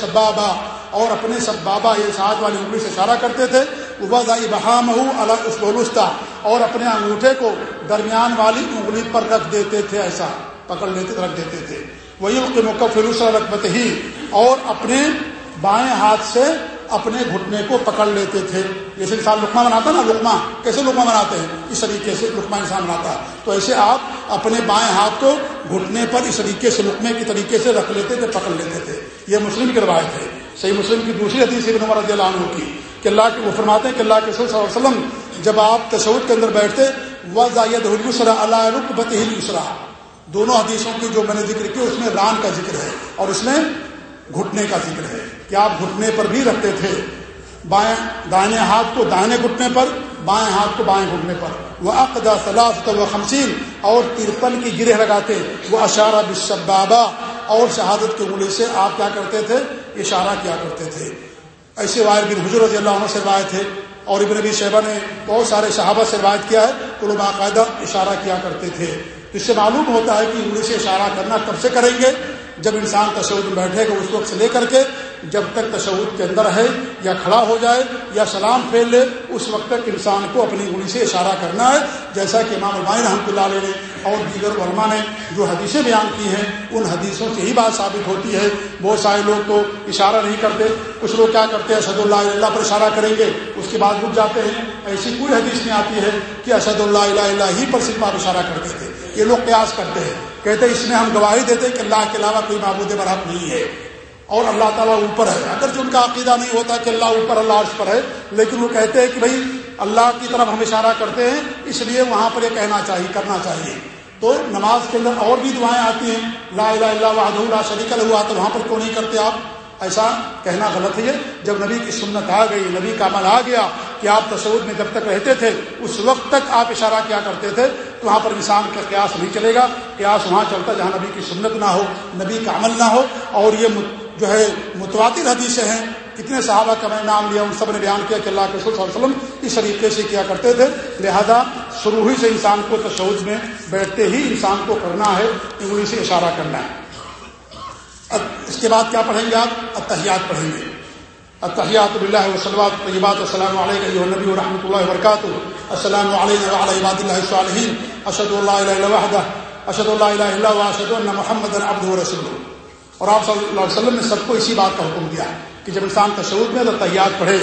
S1: شبابا اور اپنے سب بابا یہ ساتھ والی انگلی سے اشارہ کرتے تھے ابائی بہام اسلوستا اور اپنے انگوٹھے کو درمیان والی انگلی پر رکھ دیتے تھے، ایسا پکڑ لیتے رکھ دیتے تھے۔ وہی ان کے موقع رقبت ہی اور اپنے بائیں ہاتھ سے اپنے گھٹنے کو پکڑ لیتے تھے۔ جیسے انسان لکما بناتا نا لکما کیسے لکما بناتے ہیں؟ اس طریقے سے لکما انسان بناتا ہے۔ تو ایسے آپ اپنے بائیں ہاتھ کو گھٹنے پر اس طریقے سے لکمے کے طریقے سے رکھ لیتے تھے، پکڑ لیتے تھے۔ یہ مسلم کی روایت ہے۔ صحیح مسلم کی دوسری حدیث ابن عمر رضی اللہ عنہ کی، کہ اللہ کے وہ فرماتے ہیں کہ اللہ کے صلی اللہ علیہ وسلم جب آپ تصور کے اندر بیٹھتے وہ زائد حلسرا اللہ رقبت ہلسرا دونوں حدیثوں کی جو میں نے ذکر کی، اس میں ران کا ذکر ہے اور اس میں گھٹنے کا ذکر ہے۔ کہ آپ گھٹنے پر بھی رکھتے تھے۔ بائیں، دائیں ہاتھ کو دائیں گھٹنے پر، بائیں ہاتھ کو بائیں گھٹنے پر۔ وہ عقدا صلاح و خمسین اور ترپن کی گرہ لگاتے۔ وہ اشارہ بشبابا اور شہادت کی انگلی سے آپ کیا کرتے تھے؟ اشارہ کیا کرتے تھے۔ ایسے وائر بن حضور رضی اللہ عنہ سے روایت ہے اور ابن نبی شہبہ نے بہت سارے صحابہ سے روایت کیا ہے تو وہ باقاعدہ اشارہ کیا کرتے تھے۔ اس سے معلوم ہوتا ہے کہ انگلی سے اشارہ کرنا کب سے کریں گے؟ جب انسان تشود میں بیٹھے گا، اس وقت سے لے کر کے جب تک تشود کے اندر ہے، یا کھڑا ہو جائے، یا سلام پھیل لے، اس وقت تک انسان کو اپنی انگلی سے اشارہ کرنا ہے، جیسا کہ امام البائی رحمۃ اللہ علیہ نے اور دیگر ورما نے جو حدیثیں بیان کی ہیں، ان حدیثوں سے ہی بات ثابت ہوتی ہے۔ بہت سارے لوگ تو اشارہ نہیں کرتے، کچھ لوگ کیا کرتے ہیں اسد اللہ اللہ پر اشارہ کریں گے، اس کے بعد رک جاتے ہیں۔ ایسی کوئی حدیث نہیں آتی ہے کہ اسد اللہ اللہ ہی پر صرف آپ اشارہ کرتے تھے۔ یہ لوگ قیاس کرتے ہیں، کہتے اس میں ہم گواہی دیتے کہ اللہ کے علاوہ کوئی معبود برحق نہیں ہے۔ اور اللہ تعالیٰ اوپر ہے۔ اگر جو ان کا عقیدہ نہیں ہوتا کہ اللہ اوپر اللہ عرش پر ہے، لیکن وہ کہتے ہیں کہ بھائی، اللہ کی طرف ہم اشارہ کرتے ہیں، اس لیے وہاں پر یہ کہنا چاہیے، کرنا چاہیے۔ تو نماز کے اندر اور بھی دعائیں آتی ہیں۔ لا الہ الا وحدہ لا شریک له ہوا تو وہاں پر کیوں نہیں کرتے آپ؟ ایسا کہنا غلط ہے۔ جب نبی کی سنت آ گئی، نبی کا عمل آ گیا کہ آپ تصور میں جب تک رہتے تھے، اس وقت تک آپ اشارہ کیا کرتے تھے، تو وہاں پر انسان کا قیاس نہیں چلے گا۔ قیاس وہاں چلتا جہاں نبی کی سنت نہ ہو، نبی کا عمل نہ ہو۔ اور یہ جو ہے متواتر حدیثیں ہیں کتنے صحابہ کا میں نام لیا، ان سب نے بیان کیا کہ اللہ کے صلی اللہ علیہ وسلم اس طریقے سے کیا کرتے تھے۔ لہذا شروع ہی سے انسان کو تشوج میں بیٹھتے ہی انسان کو کرنا ہے انگلی سے اشارہ کرنا ہے۔ اس کے بعد کیا پڑھیں گے آپ؟ اتحیات پڑھیں گے۔ اتحیات بلّہ وسلمات طیبات السلام علیکم نبی و رحمۃ اللہ وبرکاتہ۔ السلام علیکم عباد اللہ صلیحین اشد اللہ اشد اللہ اللہ اشد اللہ محمد ابد رسول اور آپ صلی اللہ علیہ وسلم نے سب کو اسی بات کا حکم دیا کہ جب انسان تشود میں تو تحیات پڑھے،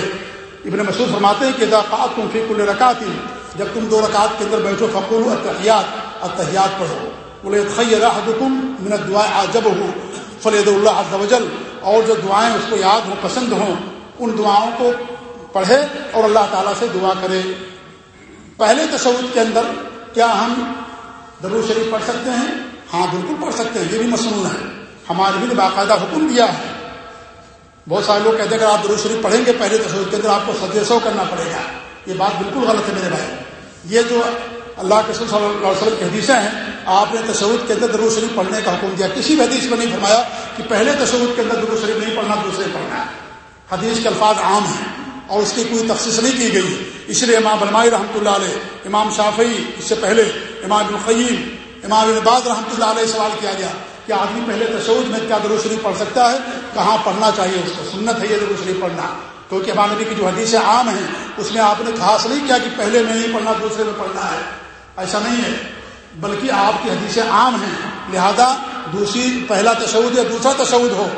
S1: ابن مسعود فرماتے ہیں کہ ذاقات تم فی کل رکعت، جب تم دو رکعت کے اندر بیٹھو فقول التحیات التحیات پڑھو۔ بولے خیر احدکم من الدعاء عجب ہو فلید اللہ عز وجل۔ اور جو دعائیں اس کو یاد ہوں، پسند ہوں، ان دعاؤں کو پڑھے اور اللہ تعالیٰ سے دعا کرے۔ پہلے تصور کے اندر کیا ہم درو شریف پڑھ سکتے ہیں؟ ہاں بالکل پڑھ سکتے ہیں، یہ بھی مصنون ہے۔ ہمارے بھی نے باقاعدہ حکم دیا ہے۔ بہت سارے لوگ کہتے ہیں اگر آپ درو شریف پڑھیں گے پہلے تصور کے اندر آپ کو سجے سو کرنا پڑے گا۔ یہ بات بالکل غلط ہے میرے بھائی۔ یہ جو اللہ کے صلی اللہ علیہ وسلم کی حدیثیں ہیں، آپ نے تصور کے اندر درو شریف پڑھنے کا حکم دیا۔ کسی بھی حدیث میں نہیں فرمایا کہ پہلے تصور کے اندر درو شریف نہیں پڑھنا دوسرے پڑھنا ہے۔ حدیث کے الفاظ عام ہیں اور اس کی کوئی تخصیص نہیں کی گئی۔ اس لیے امام بلمائی رحمۃ اللہ علیہ، امام شافعی، اس سے پہلے امام القیم، امام الباز رحمۃ اللہ علیہ سوال کیا گیا۔ کہ آدمی پہلے تشود میں کیا درو شریف پڑھ سکتا ہے، کہاں پڑھنا چاہیے اس کو؟ سنت ہے یہ درو شریف پڑھنا۔ کیونکہ ہمارے نبی کی جو حدیثیں عام ہیں، اس میں آپ نے خاص نہیں کیا کہ پہلے میں نہیں پڑھنا دوسرے میں پڑھنا ہے۔ ایسا نہیں ہے۔ بلکہ آپ کی حدیثیں عام ہیں۔ لہذا دوسری، پہلا تشود یا دوسرا تشود ہو،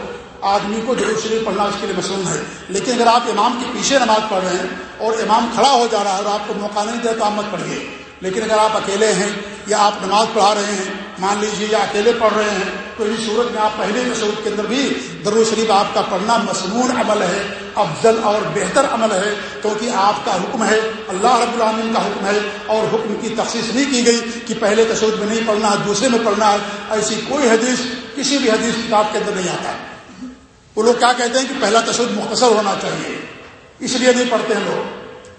S1: آدمی کو درود شریف پڑھنا اس کے لیے مصنون ہے۔ لیکن اگر آپ امام کے پیچھے نماز پڑھ رہے ہیں اور امام کھڑا ہو جا رہا ہے اور آپ کو موقع نہیں دے تو آپ مت پڑھیے۔ لیکن اگر آپ اکیلے ہیں یا آپ نماز پڑھا رہے ہیں مان لیجیے یا اکیلے پڑھ رہے ہیں، تو اس صورت میں آپ پہلے مسعود کے اندر بھی درو شریف آپ کا پڑھنا مصنون عمل ہے، افضل اور بہتر عمل ہے، کیونکہ آپ کا حکم ہے، اللہ رب العالمین کا حکم ہے، اور حکم کی تخصیص نہیں کی گئی کہ پہلے تشود میں نہیں پڑھنا ہے دوسرے میں پڑھنا ہے ایسی کوئی حدیث، کسی بھی حدیث کتاب کے اندر نہیں آتا۔ وہ لوگ کیا کہتے ہیں کہ پہلا تشود مختصر ہونا چاہیے، اس لیے نہیں پڑھتے ہیں لوگ۔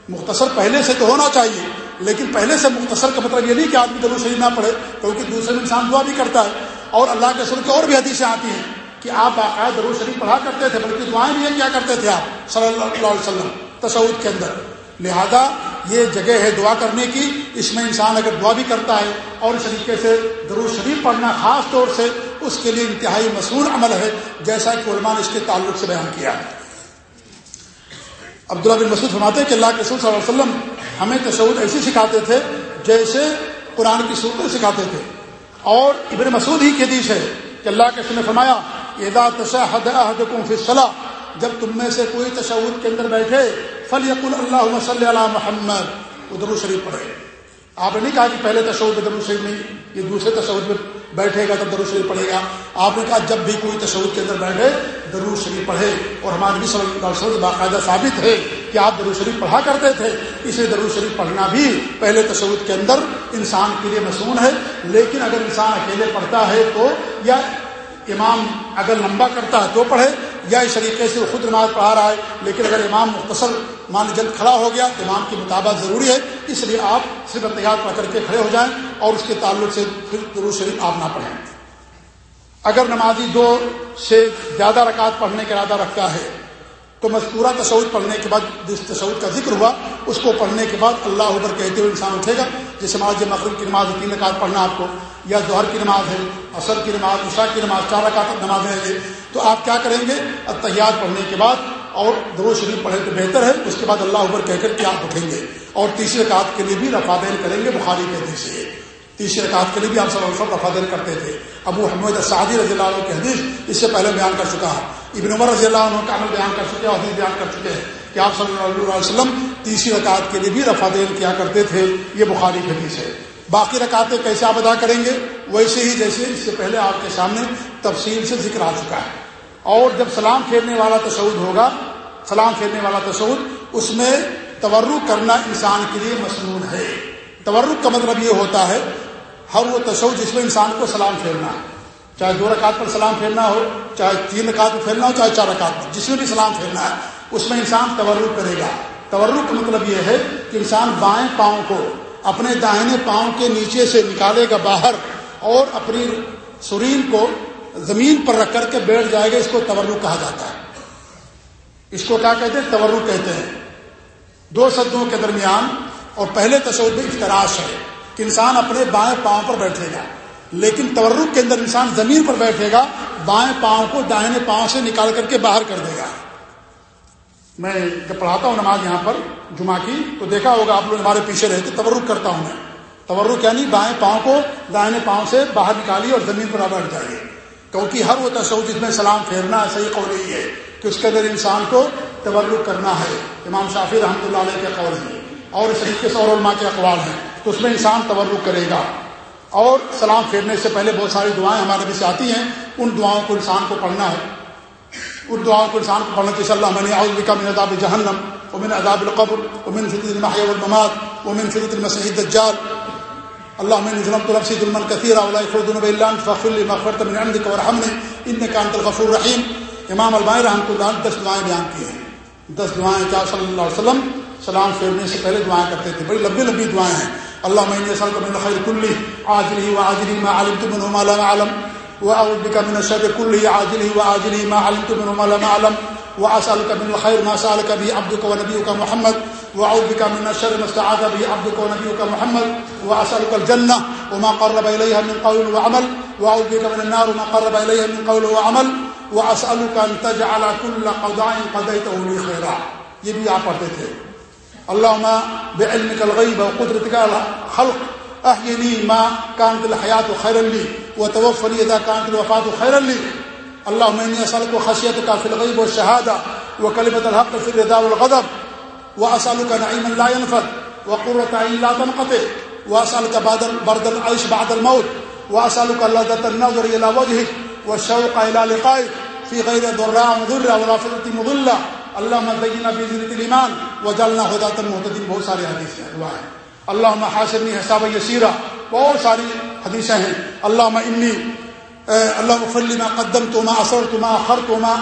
S1: مختصر پہلے سے تو ہونا چاہیے۔ لیکن پہلے سے مختصر کا مطلب یہ نہیں کہ آدمی درو شریف نہ پڑھے کیونکہ دوسرے میں انسان دعا بھی کرتا ہے۔ اور اللہ کے سر کی اور بھی حدیثیں آتی ہیں کہ آپ باقاعدہ درو شریف پڑھا کرتے تھے، بلکہ دعائیں بھی کیا کرتے تھے آپ؟ صلی اللہ علیہ وسلم تصود کے اندر۔ لہذا یہ جگہ ہے دعا کرنے کی، اس میں انسان اگر دعا بھی کرتا ہے اور اس طریقے سے درو شریف پڑھنا خاص طور سے اس کے لیے انتہائی مشہور عمل ہے، جیسا کہ علماء نے اس کے تعلق سے بیان کیا۔ ہے عبداللہ بن مسعود فرماتے کہ اللہ کے رسول صلی اللہ علیہ وسلم ہمیں تشود ایسے سکھاتے تھے جیسے قرآن کی صورتیں سکھاتے تھے۔ اور ابن مسعود ہی حدیث ہے کہ اللہ کے نے فرمایا ادا تشہد فی صلاح جب تم میں سے کوئی تشود کے اندر بیٹھے فل یق اللہ صلی اللہ محمد ادر شریف پڑھے۔ آپ نے نہیں کہا کہ پہلے تشود میں درو شریف نہیں، یہ دوسرے تشود میں بیٹھے گا تب درو شریف پڑھے گا۔ آپ نے کہا جب بھی کوئی تشود کے اندر بیٹھے درو شریف پڑھے۔ اور ہمارے بھی وسلم باقاعدہ ثابت ہے کہ آپ درو شریف پڑھا کرتے تھے۔ اسے دروش شریف پڑھنا بھی پہلے تشود کے اندر انسان کے لیے مصنون ہے۔ لیکن اگر انسان اکیلے پڑھتا ہے تو یا امام اگر لمبا کرتا ہے تو پڑھے۔ یا اس طریقے سے وہ خود نماز پڑھا رہا ہے، لیکن اگر امام مختصر مان جلد کھڑا ہو گیا تو امام کی مطابق ضروری ہے، اس لیے آپ صرف احتیاط پڑھ کر کے کھڑے ہو جائیں اور اس کے تعلق سے پھر درو شریف آپ نہ پڑھیں۔ اگر نمازی دو سے زیادہ رکعت پڑھنے کا ارادہ رکھتا ہے، تو مذکورہ تصور پڑھنے کے بعد جس تصور کا ذکر ہوا، اس کو پڑھنے کے بعد اللہ ابر کہتے ہوئے انسان اٹھے گا، جیسے نماز مغرب کی نماز تین رکعت پڑھنا آپ کو یا دوہر کی نماز ہے، عصر کی نماز، عشاء کی نماز، چار رکعت نماز ہے تو آپ کیا کریں گے؟ اتحیات پڑھنے کے بعد اور درو شریف پڑھے تو بہتر ہے، اس کے بعد اللہ ابر کہہ کر کے آپ اٹھیں گے۔ اور تیسرے رکعت کے لیے بھی رفادین کریں گے، بخاری کے حدیث سے تیسرے رکعت کے لیے بھی آپ سب وسلم رفادین کرتے تھے۔ ابو حمد سعدی رضی اللہ عنہ کے حدیث اس سے پہلے بیان کر چکا ہے۔ ابن عمر رضی اللہ عنہ کا عمل بیان کر چکے اور حدیث بیان کر چکے ہیں کہ آپ صلی اللہ علیہ وسلم تیسری رکعت کے لیے بھی رفادین کیا کرتے تھے، یہ بخاری کی حدیث ہے۔ باقی رکعتیں کیسے آپ ادا کریں گے؟ ویسے ہی جیسے اس سے پہلے آپ کے سامنے تفصیل سے ذکر آ چکا ہے۔ اور جب سلام پھیرنے والا تصور ہوگا، سلام پھیرنے والا تصور اس میں تورک کرنا انسان کے لیے مصنون ہے۔ تورک کا مطلب یہ ہوتا ہے، ہر وہ تصور جس میں انسان کو سلام پھیرنا ہے۔ چاہے دو رکعت پر سلام پھیرنا ہو، چاہے تین رکعت پر پھیرنا ہو، چاہے چار رکعت پر، جس میں بھی سلام پھیرنا ہے، اس میں انسان تورک کرے گا۔ تورک کا مطلب یہ ہے کہ انسان بائیں پاؤں کو اپنے داہنے پاؤں کے نیچے سے نکالے گا باہر اور اپنی سرین کو زمین پر رکھ کر کے بیٹھ جائے گا، اس کو تورک کہا جاتا ہے۔ اس کو کیا کہتے ہیں؟ تورک کہتے ہیں۔ دو سدوں کے درمیان اور پہلے تصور میں افتراش ہے کہ انسان اپنے بائیں پاؤں پر بیٹھے گا۔ لیکن تورک کے اندر انسان زمین پر بیٹھے گا، بائیں پاؤں کو دائیں پاؤں سے نکال کر کے باہر کر دے گا۔ میں جب پڑھاتا ہوں نماز یہاں پر، جمعہ کی، تو دیکھا ہوگا آپ لوگ ہمارے پیچھے رہتے، تورک کرتا ہوں میں۔ تورک یعنی بائیں پاؤں کو دائیں پاؤں سے باہر نکالیے اور زمین پر بیٹھ جائیے کیونکہ ہر وہ تصور جس میں سلام پھیرنا صحیح قول یہی ہے کہ اس کے اندر انسان کو تورک کرنا ہے۔ امام شافی رحمۃ اللہ علیہ کے قول ہیں۔ اور اس طریقے سے اور علماء کے اقوال ہیں۔ تو اس میں انسان تورک کرے گا۔ اور سلام پھیرنے سے پہلے بہت ساری دعائیں ہمارے بھی سے آتی ہیں۔ ان دعاؤں کو انسان کو پڑھنا ہے۔ ان دعاؤں کو انسان کو پڑھنا کہ اللہ میں نے کا من اداب جہنم ومن اداب القبر ومن فطر المحی والممات ومن فطر المسیح الدجال. اللہ میں ظلم تو رفسی ظلم کثیر خردن اللہ فخر مغفرت من عندك ورحمني انك انت الغفور الرحیم امام البائی رحمۃ اللہ دس دعائیں بیان کی ہیں۔ دس دعائیں کیا؟ صلی اللہ علیہ وسلم سلام پھیرنے سے پہلے دعائیں کرتے تھے۔ بڑی لمبی لمبی دعائیں ہیں۔ اللہ میں سل کو من خیر کلی عاجلی و عاجلی ما علمت منه ما لا واعوذ بك من الشر كله، عاجله وعاجله ما علمت منه ما لا اعلم واسالك من الخير ما سالك به عبدك ونبيك محمد واعوذ بك من الشر ما استعاذ به عبدك ونبيك محمد واسالك الجنه وما قرب اليها من قول وعمل واعوذ بك من النار وما قرب اليها من قول وعمل واسالك ان تجعل كل قضاء قضيته لي خيرا. یہ بھی آپ پڑھتے تھے. اللهم بعلمك الغيب وقدرتك على خلق احيني ما كانت الحياه خيرا لي، وتوفني اذا كانت الوفاه خيرا لي. اللهم اني اسالك خشيتك في الغيب والشهاده وكلمه الحق في الرضا والغضب واسالك نعيما لا ينفد وقرة عين لا تنقطع واسالك بعد برد العيش بعد الموت واسالك لذة النظر الى وجهك، والشوق الى لقائك، في غير ضراء مضرة ولا فتنة مضلة. اللهم زينا بزينة الايمان وجعلنا هداة المهتدين بہت سارے حدیث ہیں، دعا ہے۔ اللهم حاسبني حسابا يسيرا بہت ساری حدیثیں ہیں۔ اللهم انی اللهم اغفر لي ما قدمت وما اثرت وما اخرت وما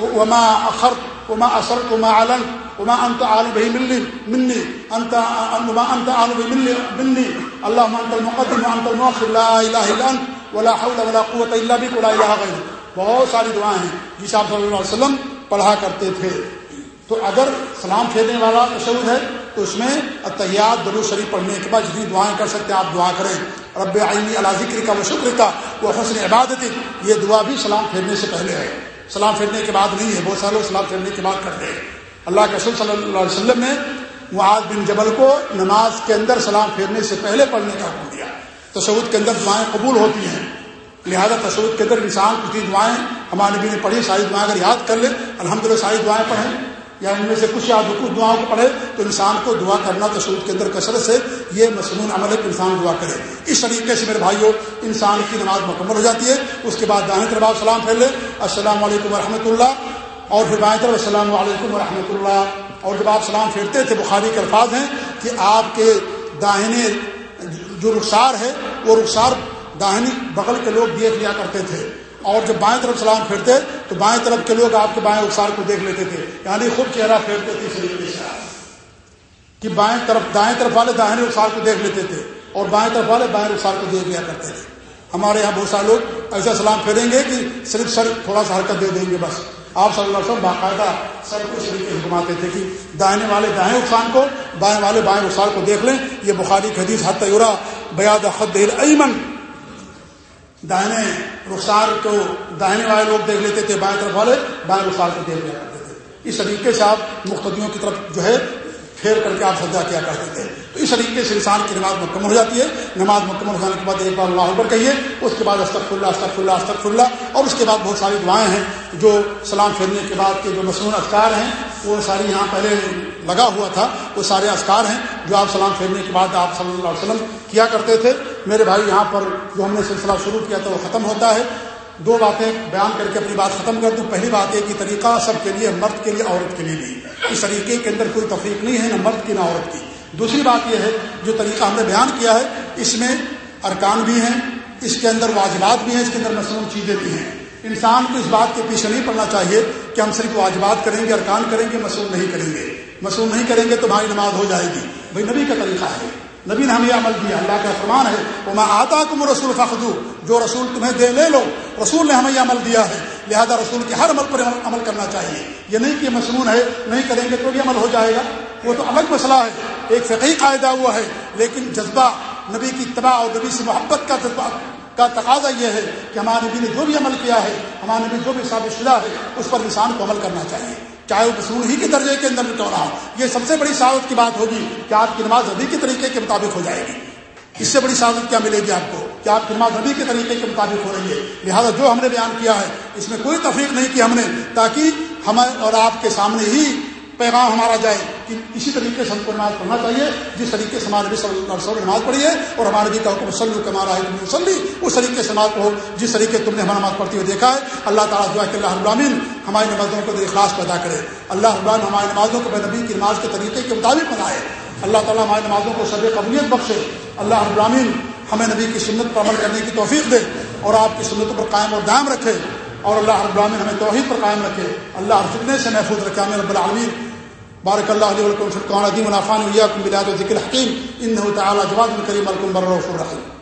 S1: وما اخرت وما اثرت وما علنت وما انت عالم به مني مني انت وما انت عالم به مني مني اللهم انت المقدم وانت المؤخر، لا اله الا انت ولا حول ولا قوه الا بك ولا اله غيرك بہت ساری دعائیں ہیں۔ جس آپ صلی اللہ علیہ وسلم پڑھا کرتے تھے۔ تو اگر سلام پھیرنے والا تشود ہے تو اس میں اطیات درو شریف پڑھنے کے بعد جتنی دعائیں کر سکتے ہیں آپ دعا کریں۔ رب عینی اللہ ذکر کا وہ شکر کا وہ حسن عبادت یہ دعا بھی سلام پھیرنے سے پہلے ہے۔ سلام پھیرنے کے بعد نہیں ہے، بہت سارے لوگ سلام پھیرنے کے بعد کرتے ہیں۔ اللہ کے رسول صلی اللہ علیہ وسلم نے معاذ بن جبل کو نماز کے اندر سلام پھیرنے سے پہلے پڑھنے کا حکم دیا۔ تشود کے اندر دعائیں قبول ہوتی ہیں۔ لہذا تصور کے اندر انسان کچھ دعائیں ہمارے نبی نے پڑھی، ساری دعائیں اگر یاد کر لے الحمد للہ ساری دعائیں پڑھیں۔ یا ان میں سے کچھ یاد کچھ دعاؤں کو پڑھے تو انسان کو دعا کرنا تصور کے اندر کثرت سے یہ مصنون عمل ہے کہ انسان دعا کرے۔ اس طریقے سے میرے بھائیوں انسان کی نماز مکمل ہو جاتی ہے۔ اس کے بعد دانے طرف سلام پھیل لے السلام علیکم ورحمۃ اللہ۔ اور پھر بائیں طرف السلام علیکم ورحمۃ اللہ۔ اور جب آپ سلام پھیرتے تھے، بخاری کے الفاظ ہیں کہ آپ کے داہنے جو رخسار ہے، وہ رخسار داہنی بغل کے لوگ دیکھ لیا کرتے تھے۔ اور جب بائیں طرف سلام پھیرتے تو بائیں طرف کے لوگ آپ کے بائیں رخسار کو دیکھ لیتے تھے۔ یعنی خود چہرہ پھیرتے تھے اس طریقے سے کہ بائیں طرف، دائیں طرف والے داہنے رخسار کو دیکھ لیتے تھے اور بائیں طرف والے بائیں رخسار کو دیکھ لیا کرتے تھے۔ ہمارے یہاں بہت سارے لوگ ایسا سلام پھیریں گے کہ صرف سر تھوڑا سا حرکت دے دیں گے بس۔ آپ صلی اللہ علیہ وسلم باقاعدہ سر کو طریقے سے گھماتے تھے کہ دائنے والے دائیں رخسان کو، بائیں والے بائیں رخسار کو دیکھ لیں۔ یہ بخاری حدیث حد تیورا بیاد خد ایمن دائنے رخسار کو دائنے والے لوگ دیکھ لیتے تھے، بائیں طرف والے، بائیں رخسار کو دیکھ لیا کرتے تھے۔ اس طریقے سے آپ مختدیوں کی طرف جو ہے، پھیر کر کے آپ سجا کیا کرتے تھے۔ تو اس طریقے سے انسان کی نماز مکمل ہو جاتی ہے۔ نماز مکمل ہو جانے کے بعد ایک بار اللہ اکبر کہیے، اس کے بعد استغفر اللہ استغفر اللہ استغفر اللہ اور اس کے بعد بہت ساری دعائیں ہیں جو سلام پھیرنے کے بعد کے جو مصنوع اسکار ہیں وہ ساری یہاں پہلے لگا ہوا تھا، وہ سارے اسکار ہیں جو آپ سلام پھیرنے کے بعد آپ صلی اللہ علیہ وسلم کیا کرتے تھے۔ میرے بھائی، یہاں پر جو ہم نے سلسلہ شروع کیا تھا، وہ ختم ہوتا ہے۔ دو باتیں بیان کر کے اپنی بات ختم کر دوں۔ پہلی بات یہ کہ طریقہ سب کے لیے، مرد کے لیے، عورت کے لیے بھی۔ اس طریقے کے اندر کوئی تفریق نہیں ہے، نہ مرد کی، نہ عورت کی۔ دوسری بات یہ ہے، جو طریقہ ہم نے بیان کیا ہے، اس میں ارکان بھی ہیں، اس کے اندر واجبات بھی ہیں، اس کے اندر مصنوع چیزیں بھی ہیں۔ انسان کو اس بات کے پیچھے نہیں پڑنا چاہیے کہ ہم صرف واجبات کریں گے، ارکان کریں گے مصنوع نہیں کریں گے۔ مصنوع نہیں کریں گے تو ہماری نماز ہو جائے گی۔ بھائی نبی کا طریقہ ہے۔ نبی نے ہمیں عمل دیا۔ اللہ کا فرمان ہے وہ میں آتا کم رسول فخو جو رسول تمہیں دے، لے لو۔ رسول نے ہمیں یہ عمل دیا ہے۔ لہذا رسول کے ہر عمل پر عمل کرنا چاہیے۔ یہ نہیں کہ مصنون ہے، نہیں کریں گے تو بھی عمل ہو جائے گا۔ وہ تو الگ مسئلہ ہے۔ ایک فقی قاعدہ ہوا ہے، لیکن جذبہ نبی کی اتباع اور نبی سے محبت کا جذبہ کا تقاضا یہ ہے کہ ہمارے نبی نے جو بھی عمل کیا ہے، ہمارے نبی جو بھی ثابت شدہ ہے، اس پر انسان کو عمل کرنا چاہیے۔ چاہے وہ مصنون ہی کے درجے کے اندر کیوں رہا یہ سب سے بڑی سعادت کی بات ہوگی کہ آپ کی نماز نبی کے طریقے کے مطابق ہو جائے گی۔ اس سے بڑی سعادت کیا ملے گی آپ کو؟ کہ آپ کی نماز نبی کے طریقے کے مطابق ہو رہی ہے۔ لہٰذا جو ہم نے بیان کیا ہے، اس میں کوئی تفریق نہیں کی ہم نے، تاکہ ہمیں اور آپ کے سامنے ہی پیغام ہمارا جائے کہ اسی طریقے سے ہم کو نماز پڑھنا چاہیے، جس طریقے سے ہمارے نبی صلی اللہ علیہ وسلم نماز پڑھی ہے، اور ہمارے نبی کا حکم صلی ہمارا ہے وسلی اس طریقے سے نماز پڑھو، جس طریقے تم نے ہمارا نماز پڑھتی ہوئے دیکھا ہے۔ اللہ تعالیٰ دعا کہ اللہ ابرامین ہماری نمازوں کو اخلاص پیدا کرے۔ اللہ ابران ہماری نمازوں کو نبی کی نماز کے طریقے کے مطابق بنائے۔ اللہ تعالیٰ ہماری نمازوں کو سب قبولیت بخشے۔ اللہ ابرامین ہمیں نبی کی سنت پر عمل کرنے کی توفیق دے، اور آپ کی سنتوں پر قائم اور دائم رکھے۔ اور اللہ رب العالمین ہمیں توحید پر قائم رکھے۔ اللہ فتنے سے محفوظ رکھے ہمیں رب العالمین۔ بارک اللہ علیہ وسلم فرقان عظیم الفان ویاکم بلاد و ذکر حکیم ان تعالی جواد کریم الکم بر الرحیم.